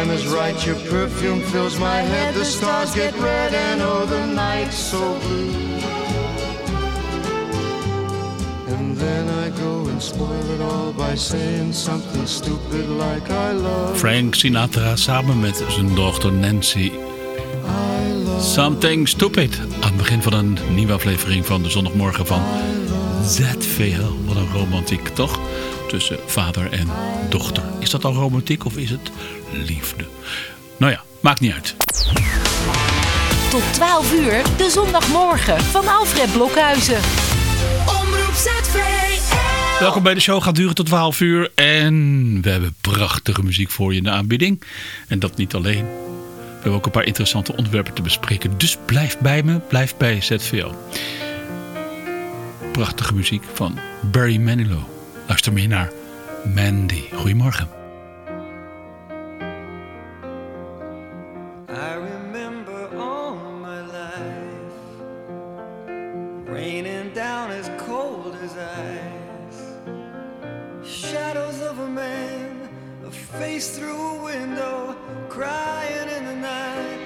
Time is right, your perfume fills my head, the stars get red, and oh, the night's so blue. And then I go and spoil it all by saying something stupid like I love. Frank Sinatra samen met zijn dochter Nancy. Something Stupid. Aan het begin van een nieuwe aflevering van de zondagmorgen van ZVL. Wat een romantiek, toch? Tussen vader en dochter. Is dat al romantiek of is het liefde? Nou ja, maakt niet uit. Tot 12 uur, de zondagmorgen van Alfred Blokhuizen. Omroep ZVL. Welkom bij de show, gaat duren tot 12 uur. En we hebben prachtige muziek voor je in de aanbieding. En dat niet alleen. We hebben ook een paar interessante onderwerpen te bespreken. Dus blijf bij me, blijf bij ZVL. Prachtige muziek van Barry Manilow. Luister mee naar Mandy. Goedemorgen. I remember all my life Raining down as cold as ice Shadows of a man A face through a window Crying in the night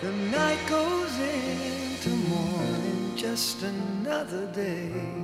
The night goes into morning Just another day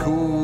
Cool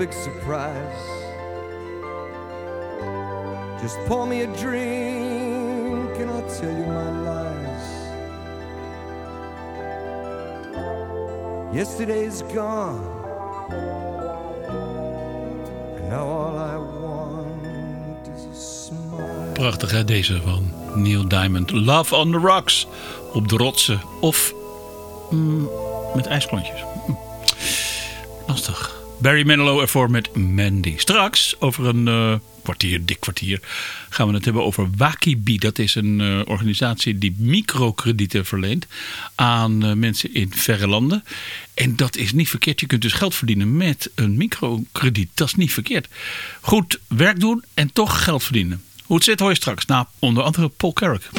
big surprise. Just pour me a drink and I'll tell you my lies. Yesterday's gone. And all I want is a smile. Prachtig hè, deze van Neil Diamond. Love on the Rocks. Op de rotsen. Of mm, met ijsklontjes. Mm. Lastig. Barry Manilow ervoor met Mandy. Straks, over een eh, kwartier, dik kwartier, gaan we het hebben over Wakibi. Dat is een eh, organisatie die microkredieten verleent aan eh, mensen in verre landen. En dat is niet verkeerd. Je kunt dus geld verdienen met een microkrediet. Dat is niet verkeerd. Goed werk doen en toch geld verdienen. Hoe het zit hoor je straks. Na onder andere Paul Carrick.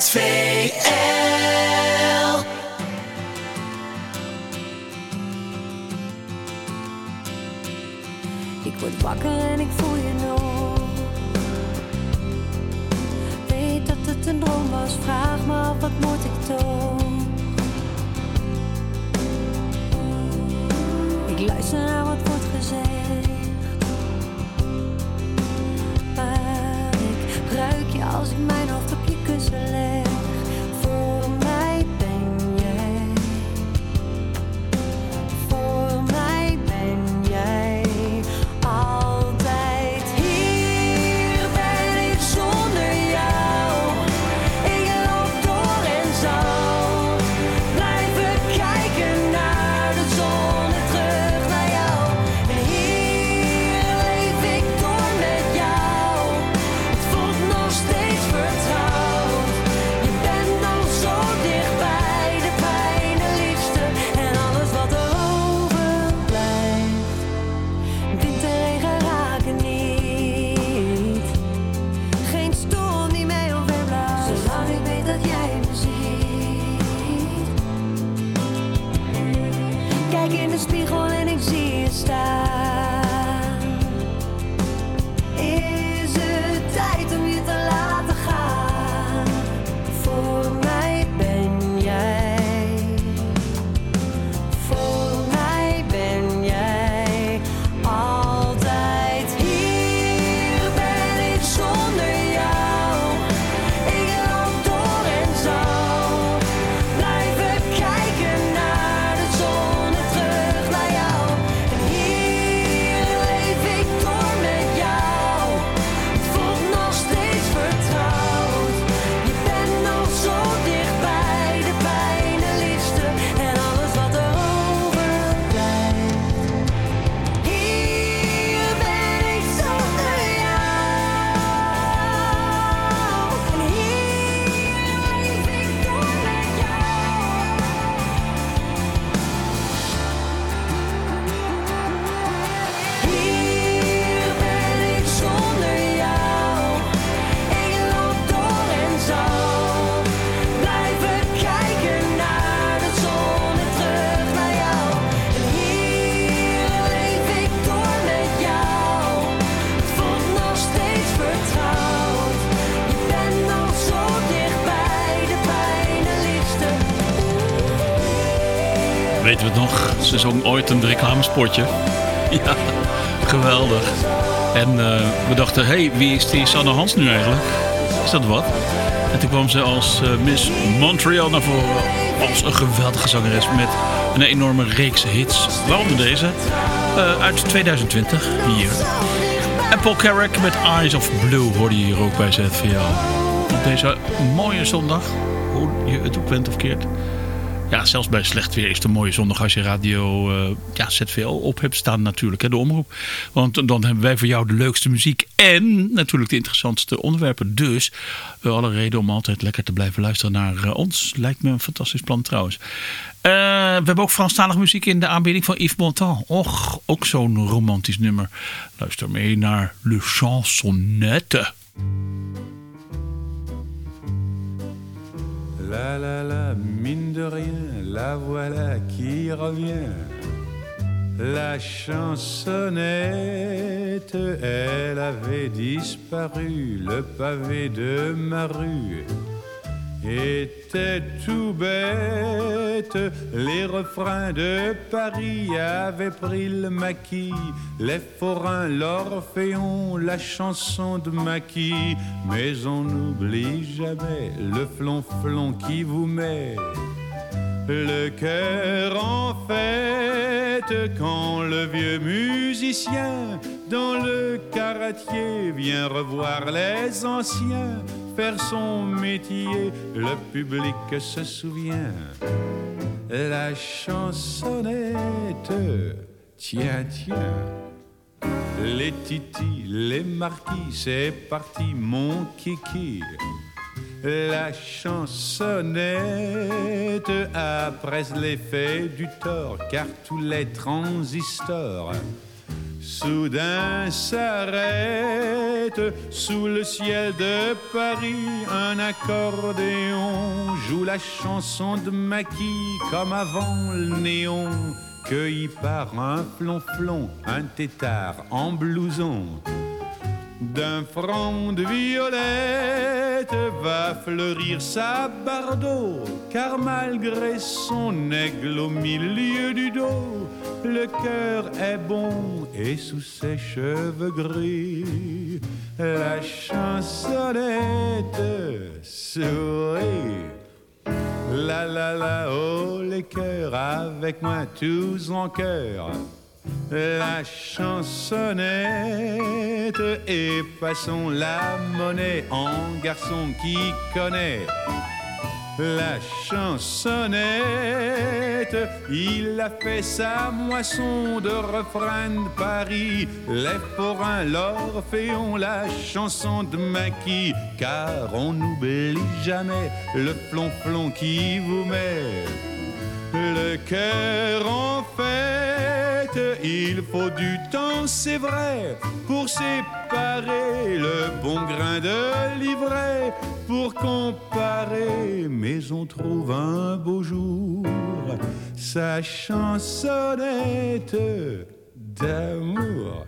it's fake. Ooit een reclamespotje. Ja, geweldig. En uh, we dachten, hé, hey, wie is die Sanne Hans nu eigenlijk? Is dat wat? En toen kwam ze als uh, Miss Montreal naar voren. Als een geweldige zangeres met een enorme reeks hits. Waaronder deze. Uh, uit 2020, hier. En Paul Carrack met Eyes of Blue hoorde je hier ook bij ZVL. Op deze mooie zondag, hoe je het ook bent of keert. Ja, zelfs bij slecht weer is het een mooie zondag als je radio uh, ja, ZVL op hebt staan natuurlijk, hè, de omroep. Want dan hebben wij voor jou de leukste muziek en natuurlijk de interessantste onderwerpen. Dus uh, alle reden om altijd lekker te blijven luisteren naar uh, ons. Lijkt me een fantastisch plan trouwens. we hebben ook Franstalige muziek in de aanbieding van Yves Montand. Och, ook zo'n romantisch nummer. Luister mee naar Le Chansonnette. La la la, mine de rien, la voilà qui revient. La chansonnette, elle avait disparu, le pavé de ma rue était tout bête. Les refrains de Paris avaient pris le maquis, les forains, l'orphéon, la chanson de maquis. Mais on n'oublie jamais le flonflon qui vous met le cœur en fête quand le vieux musicien dans le caratier vient revoir les anciens faire son métier, le public se souvient. La chansonnette, tiens, tiens. Les titis, les marquis, c'est parti mon kiki. La chansonnette après l'effet du tort, car tous les transistors soudain s'arrête sous le ciel de Paris. Un accordéon joue la chanson de Maquis comme avant le néon. Cueilli par un flonflon, un tétard en blouson. D'un front de violette va fleurir sa bardeau, car malgré son aigle au milieu du dos, le cœur est bon et sous ses cheveux gris, la chansonnette sourit. La la la, oh les cœurs, avec moi tous en cœur. La chansonnette et passons la monnaie en garçon qui connaît. La chansonnette. Il a fait sa moisson de refrain de Paris, les forains, l'orphéon, la chanson de Maquis, car on n'oublie jamais le plomb-plomb qui vous met le cœur en fête. Il faut du temps, c'est vrai, pour séparer le bon grain de l'ivraie, pour comparer. Mais on trouve un beau jour sa chansonnette d'amour.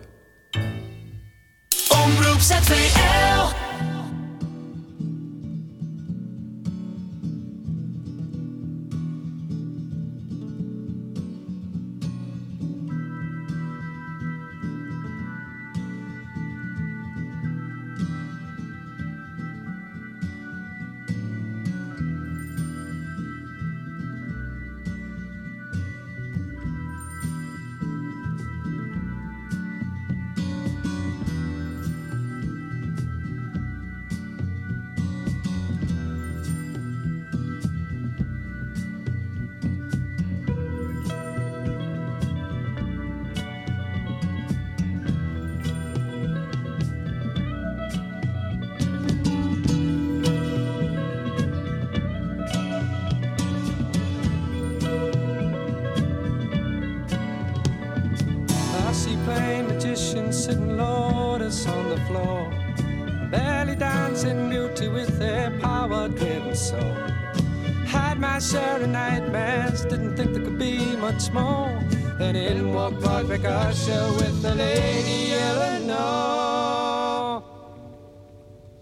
Omroep be much more. And in walked Roderick Usher with the Lady Eleanor.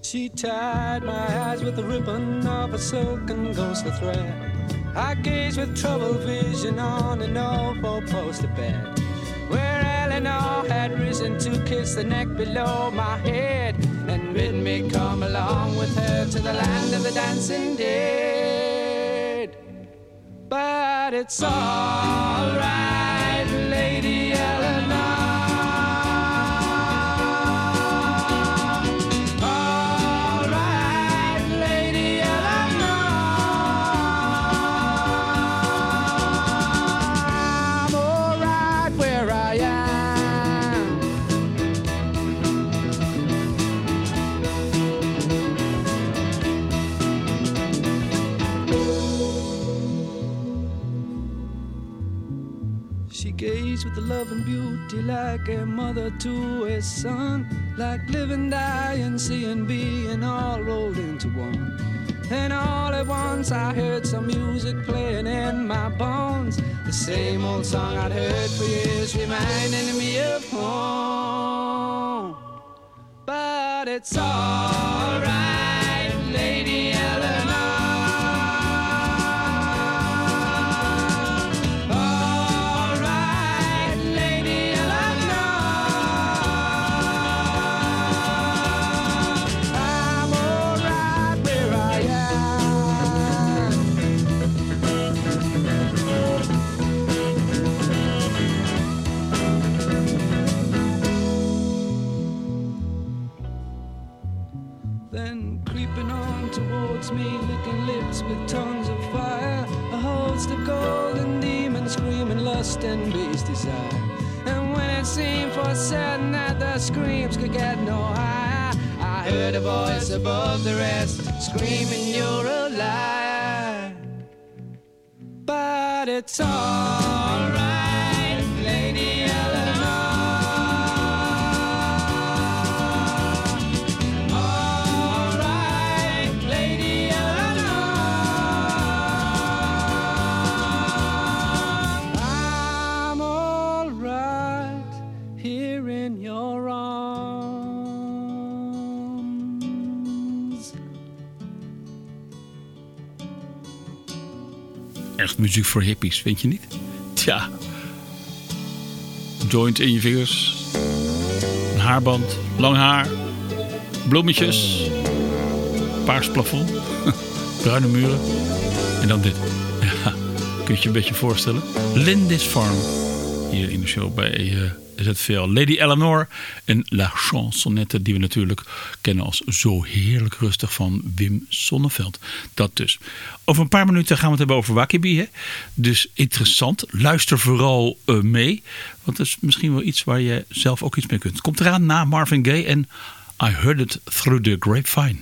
She tied my eyes with the ribbon of a silken ghostly thread. I gaze with troubled vision on an old four-poster bed where Eleanor had risen to kiss the neck below my head and bid me come along with her to the land of the dancing dead that it's all right. She gazed with the love and beauty like a mother to a son, like living, dying, seeing, being all rolled into one. And all at once I heard some music playing in my bones. The same old song I'd heard for years, reminding me of home. But it's alright, me, licking lips with tongues of fire. A host of golden demons screaming lust and base desire. And when it seemed for certain that the screams could get no higher, I heard a voice above the rest screaming, You're a liar. But it's alright, Echt muziek voor hippies, vind je niet? Tja. Joint in je vingers. Een haarband. Lang haar. Bloemetjes. Paars plafond. Bruine muren. En dan dit. Ja, kun je je een beetje voorstellen. Lindis Farm. Hier in de show bij eh, ZVL. Lady Eleanor en La Chansonnette. Die we natuurlijk kennen als Zo Heerlijk Rustig van Wim Sonneveld. Dat dus. Over een paar minuten gaan we het hebben over Wakibi. Hè? Dus interessant. Luister vooral eh, mee. Want dat is misschien wel iets waar je zelf ook iets mee kunt. Komt eraan na Marvin Gaye en I Heard It Through the Grapevine.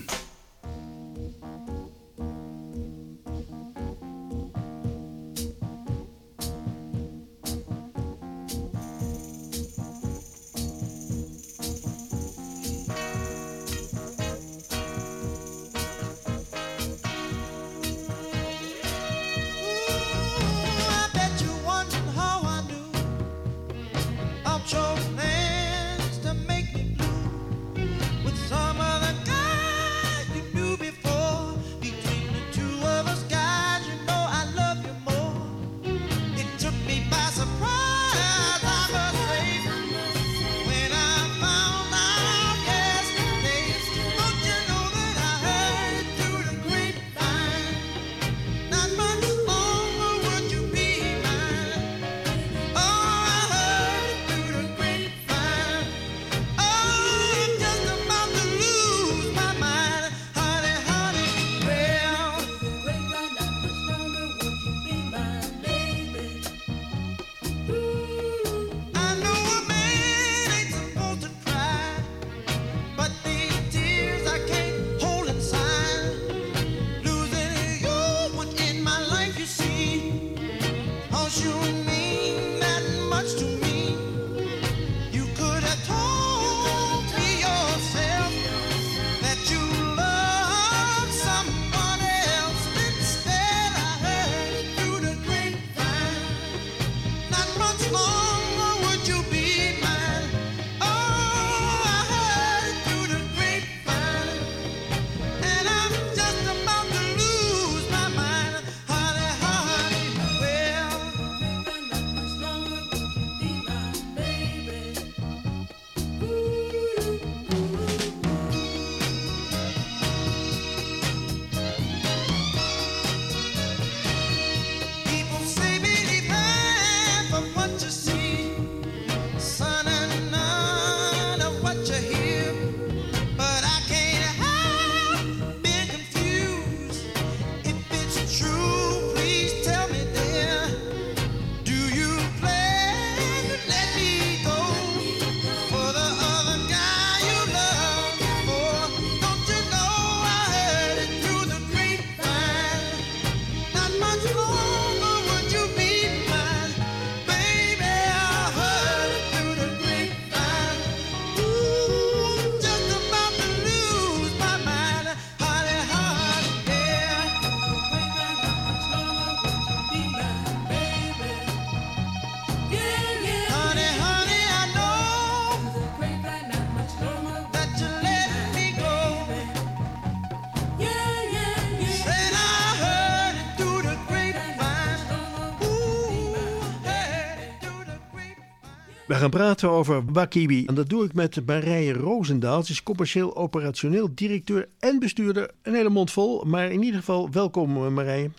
We gaan praten over Wakibi. En dat doe ik met Marije Roosendaal. Ze is commercieel operationeel directeur en bestuurder. Een hele mond vol, maar in ieder geval welkom eh, Marije.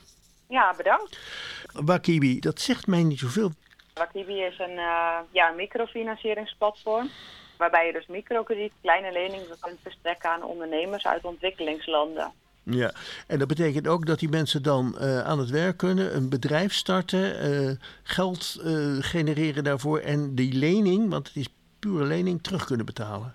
Ja, bedankt. Wakibi, dat zegt mij niet zoveel. Wakibi is een, uh, ja, microfinancieringsplatform. Waarbij je dus microkrediet, kleine leningen kunt verstrekken aan ondernemers uit ontwikkelingslanden. Ja, en dat betekent ook dat die mensen dan uh, aan het werk kunnen, een bedrijf starten, uh, geld uh, genereren daarvoor en die lening, want het is pure lening, terug kunnen betalen.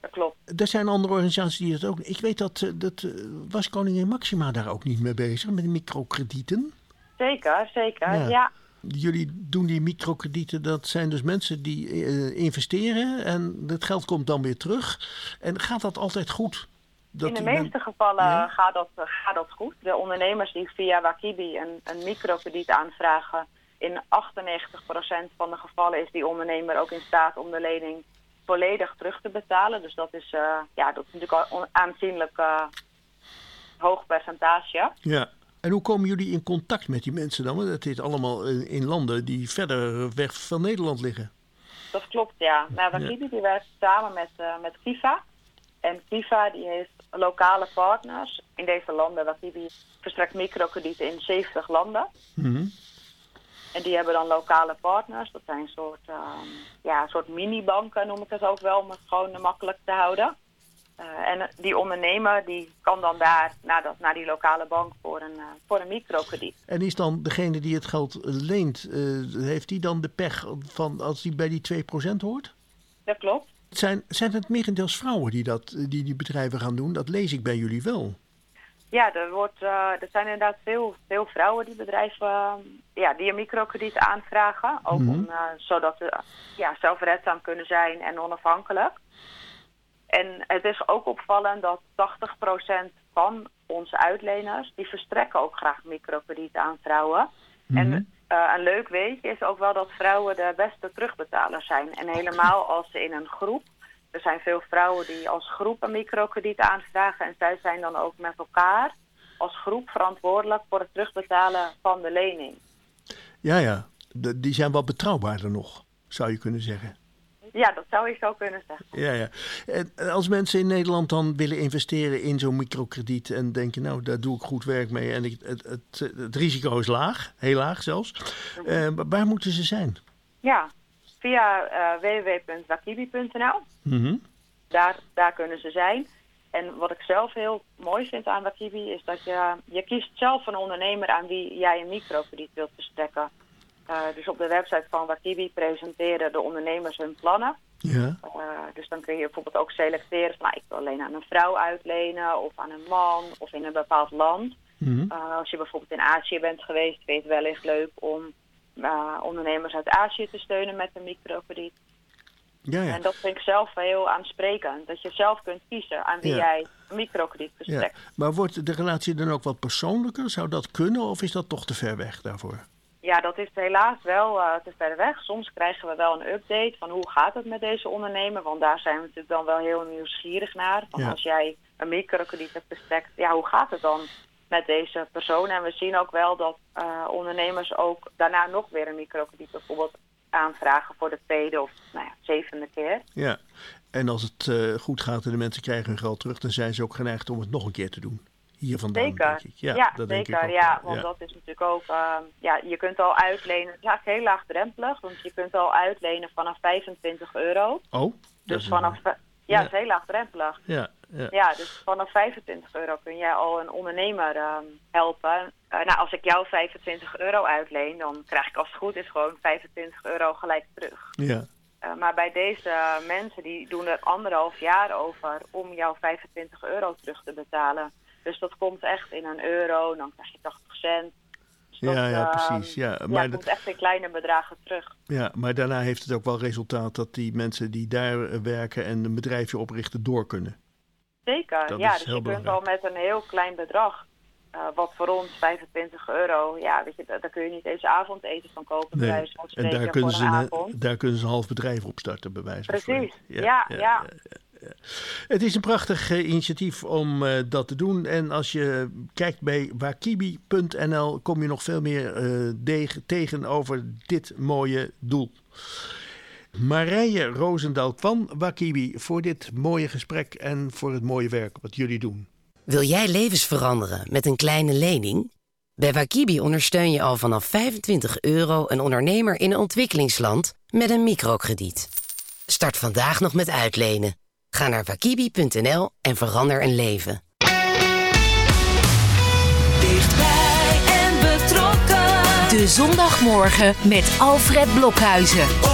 Dat klopt. Er zijn andere organisaties die dat ook. Ik weet dat, dat was koningin Maxima daar ook niet mee bezig met microkredieten. Zeker, zeker, ja. ja. Jullie doen die microkredieten, dat zijn dus mensen die investeren en het geld komt dan weer terug. En gaat dat altijd goed? Dat in de meeste men... gevallen ja. gaat, dat, gaat dat goed. De ondernemers die via Wakibi een, een microkrediet aanvragen, in 98% van de gevallen is die ondernemer ook in staat om de lening volledig terug te betalen. Dus dat is, uh, ja, dat is natuurlijk al een aanzienlijk uh, hoog percentage. Ja. En hoe komen jullie in contact met die mensen dan? Want dat is allemaal in, in landen die verder weg van Nederland liggen. Dat klopt, ja. Nou, Wakibi ja. die werkt samen met, uh, met FIFA. En FIFA die heeft lokale partners in deze landen. Wakibi verstrekt microkredieten in 70 landen. Mm -hmm. En die hebben dan lokale partners. Dat zijn een soort, um, ja, soort minibanken noem ik het ook wel, om het gewoon makkelijk te houden. Uh, en die ondernemer die kan dan daar naar, dat, naar die lokale bank voor een, uh, voor een microkrediet. En is dan degene die het geld leent, uh, heeft die dan de pech van als die bij die 2% hoort? Dat klopt. Zijn, zijn het merendeels vrouwen die, dat, die die bedrijven gaan doen? Dat lees ik bij jullie wel. Ja, er, wordt, uh, er zijn inderdaad veel, veel vrouwen die bedrijven uh, ja, die een microkrediet aanvragen. Ook mm -hmm. om, uh, zodat ze ja, zelfredzaam kunnen zijn en onafhankelijk. En het is ook opvallend dat 80% van onze uitleners, die verstrekken ook graag microkrediet aan vrouwen. Mm -hmm. En uh, een leuk weetje is ook wel dat vrouwen de beste terugbetalers zijn. En helemaal als ze in een groep. Er zijn veel vrouwen die als groep een microkrediet aanvragen. En zij zijn dan ook met elkaar als groep verantwoordelijk voor het terugbetalen van de lening. Ja, ja. Die zijn wat betrouwbaarder nog, zou je kunnen zeggen. Ja, dat zou je zo kunnen zeggen. Ja, ja. En als mensen in Nederland dan willen investeren in zo'n microkrediet en denken, nou, daar doe ik goed werk mee en ik, het, het, het, risico is laag, heel laag zelfs. Uh, waar moeten ze zijn? Ja, via uh, www.wakibi.nl. Mm -hmm. daar, daar kunnen ze zijn. En wat ik zelf heel mooi vind aan Wakibi is dat je, je kiest zelf een ondernemer aan wie jij een microkrediet wilt verstrekken. Uh, dus op de website van Wakibi presenteren de ondernemers hun plannen. Ja. Uh, dus dan kun je bijvoorbeeld ook selecteren van nou, ik wil alleen aan een vrouw uitlenen of aan een man of in een bepaald land. Mm -hmm. uh, als je bijvoorbeeld in Azië bent geweest, vind je het wellicht leuk om ondernemers uit Azië te steunen met een microkrediet. Ja, ja. En dat vind ik zelf heel aansprekend. Dat je zelf kunt kiezen aan wie Ja. jij een microkrediet Ja. verstrekt. Maar wordt de relatie dan ook wat persoonlijker? Zou dat kunnen of is dat toch te ver weg daarvoor? Ja, dat is helaas wel uh, te ver weg. Soms krijgen we wel een update van hoe gaat het met deze ondernemer. Want daar zijn we natuurlijk dan wel heel nieuwsgierig naar. Van Ja. Als jij een microkrediet hebt verstrekt, ja, hoe gaat het dan met deze persoon? En we zien ook wel dat uh, ondernemers ook daarna nog weer een microkrediet bijvoorbeeld aanvragen voor de tweede of nou ja, zevende keer. Ja. En als het eh, goed gaat en de mensen krijgen hun geld terug, dan zijn ze ook geneigd om het nog een keer te doen. Hier vandaan, Zeker, denk ik. Ja, ja, dat denk zeker. ik ook ja, want dat is natuurlijk ook, uh, ja, je kunt al uitlenen, het is eigenlijk heel laagdrempelig, want je kunt al uitlenen vanaf 25 euro. Oh, Dus vanaf, ja, het is heel laagdrempelig. Ja, ja. Ja, dus vanaf 25 euro kun jij al een ondernemer um, helpen. Uh, nou, als ik jou 25 euro uitleen, dan krijg ik als het goed is gewoon 25 euro gelijk terug. ja. Uh, maar bij deze mensen die doen er anderhalf jaar over om jouw 25 euro terug te betalen. Dus dat komt echt in een euro, dan krijg je 80 cent. Dus dat, Ja, ja, ehm, precies. Ja, ja, maar, het dat- komt echt in kleine bedragen terug. ja, maar daarna heeft het ook wel resultaat dat die mensen die daar eh, werken en een bedrijfje oprichten door kunnen. Zeker, Dat ja. Dus je kunt al met een heel klein bedrag, uh, wat voor ons 25 euro, ja, weet je, daar kun je niet eens avondeten van kopen. bij Nee. En daar kunnen, ze een daar kunnen ze een half bedrijf opstarten, bij wijze van Precies, ja, ja. Het is een prachtig eh, initiatief om eh, dat te doen. En als je kijkt bij wakibi.nl kom je nog veel meer eh, tegen over dit mooie doel. Marije Roosendaal van Wakibi voor dit mooie gesprek en voor het mooie werk wat jullie doen. Wil jij levens veranderen met een kleine lening? Bij Wakibi ondersteun je al vanaf 25 euro een ondernemer in een ontwikkelingsland met een microkrediet. Start vandaag nog met uitlenen. Ga naar wakibi.nl en verander een leven. Dichtbij en betrokken. De zondagmorgen met Alfred Blokhuizen.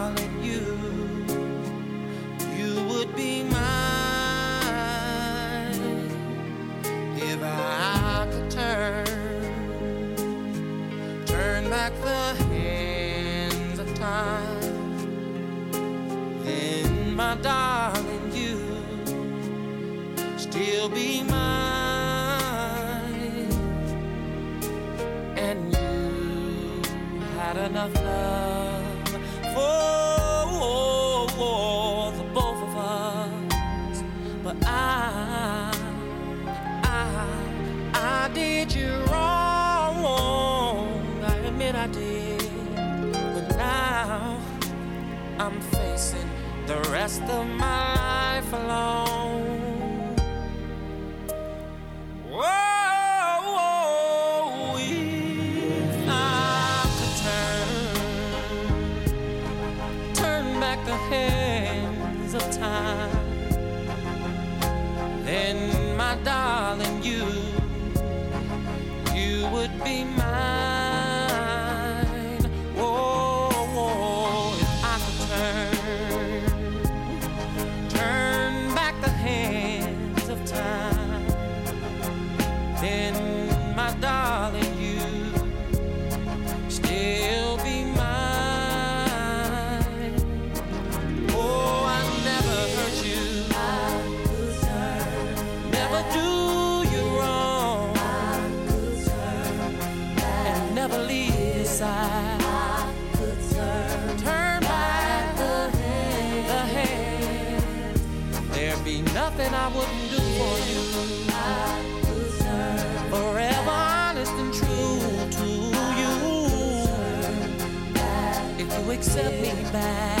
rest of back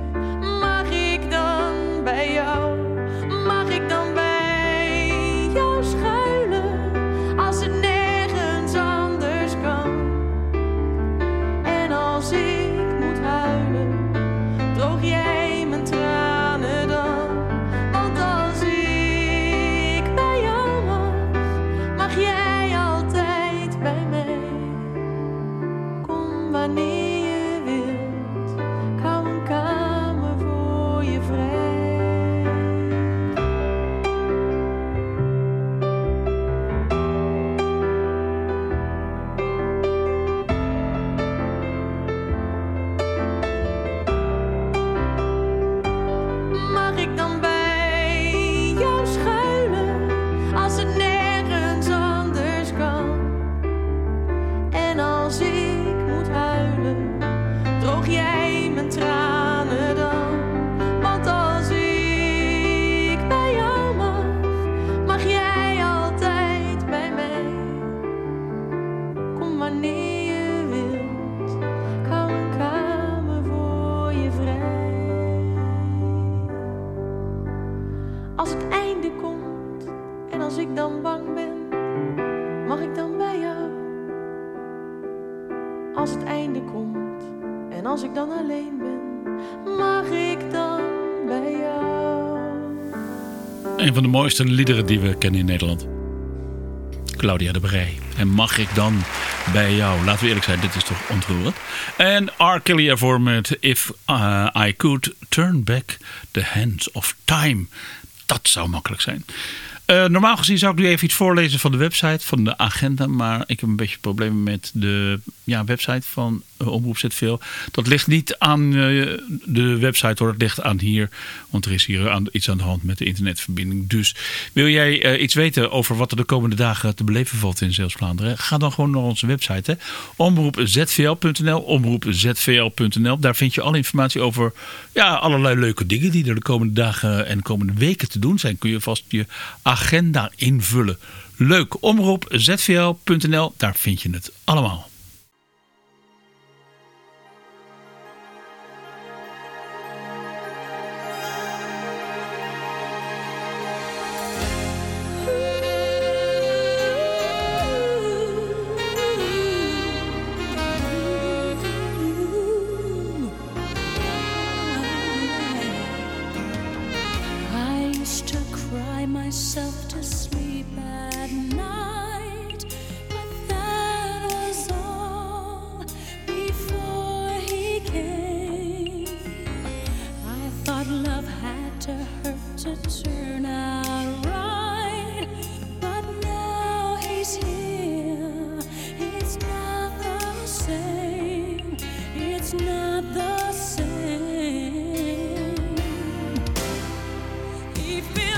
Als het einde komt en als ik dan alleen ben, mag ik dan bij jou? Een van de mooiste liederen die we kennen in Nederland. Claudia de Brij. En mag ik dan bij jou? Laten we eerlijk zijn, dit is toch ontroerend. En R. Kelly ervoor met If uh, I Could Turn Back the Hands of Time. Dat zou makkelijk zijn. Eh, normaal gezien zou ik nu even iets voorlezen van de website, van de agenda. Maar ik heb een beetje problemen met de ja, website van Omroep ZVL. Dat ligt niet aan eh, de website hoor, dat ligt aan hier. Want er is hier aan, iets aan de hand met de internetverbinding. Dus wil jij eh, iets weten over wat er de komende dagen te beleven valt in Zeeuws-Vlaanderen? Ga dan gewoon naar onze website. Omroepzvl.nl, omroepzvl.nl. Daar vind je alle informatie over ja, allerlei leuke dingen die er de komende dagen en de komende weken te doen zijn. Kun je vast je agenda invullen. Leuk, omroepzvl.nl, daar vind je het allemaal. leave me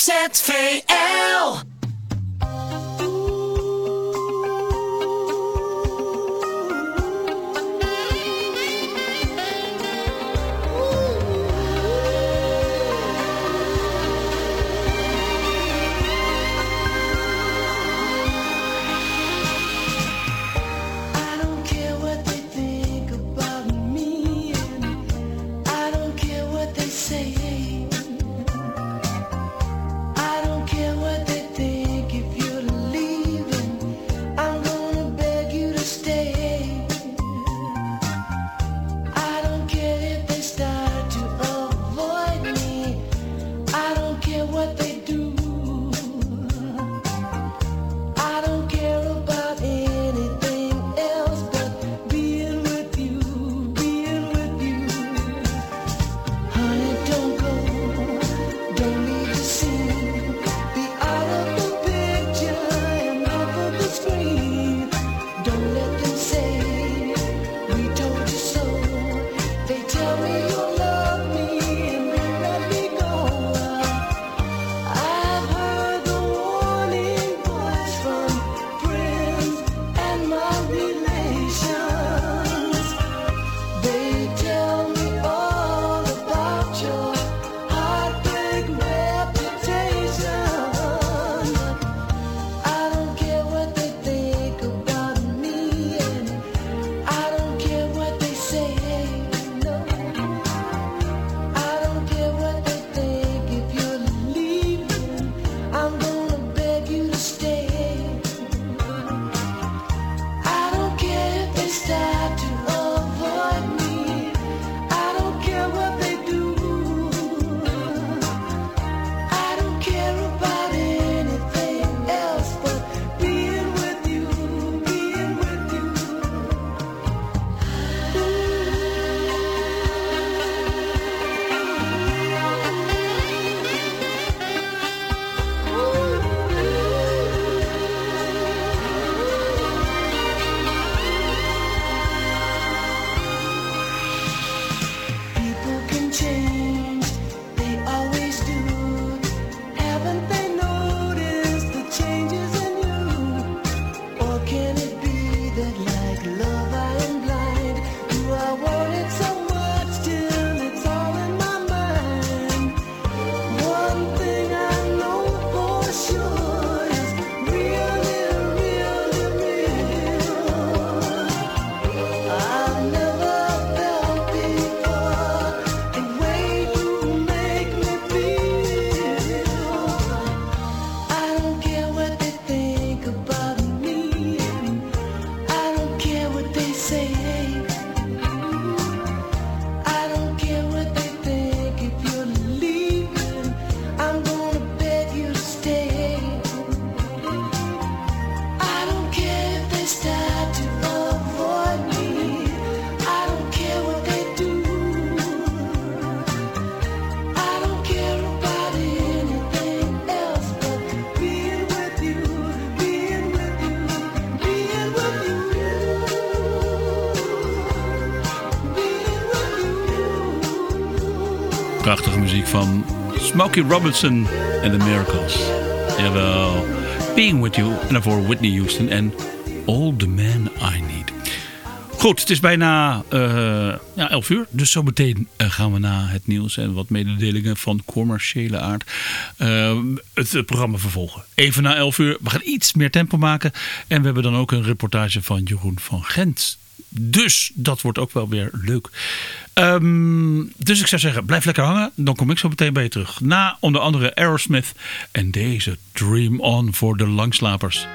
ZVL. Smokey Robinson en The Miracles. Jawel. Being With You en daarvoor Whitney Houston en All The Man I Need. Goed, het is bijna uh, ja, 11 uur. Dus zo meteen eh, gaan we naar het nieuws en wat mededelingen van commerciële aard eh, het, het, programma vervolgen. Even na 11 uur. We gaan iets meer tempo maken. En we hebben dan ook een reportage van Jeroen van Gent. Dus dat wordt ook wel weer leuk. Ehm, dus ik zou zeggen, blijf lekker hangen. Dan kom ik zo meteen bij je terug. Na onder andere Aerosmith en deze Dream On voor de langslapers.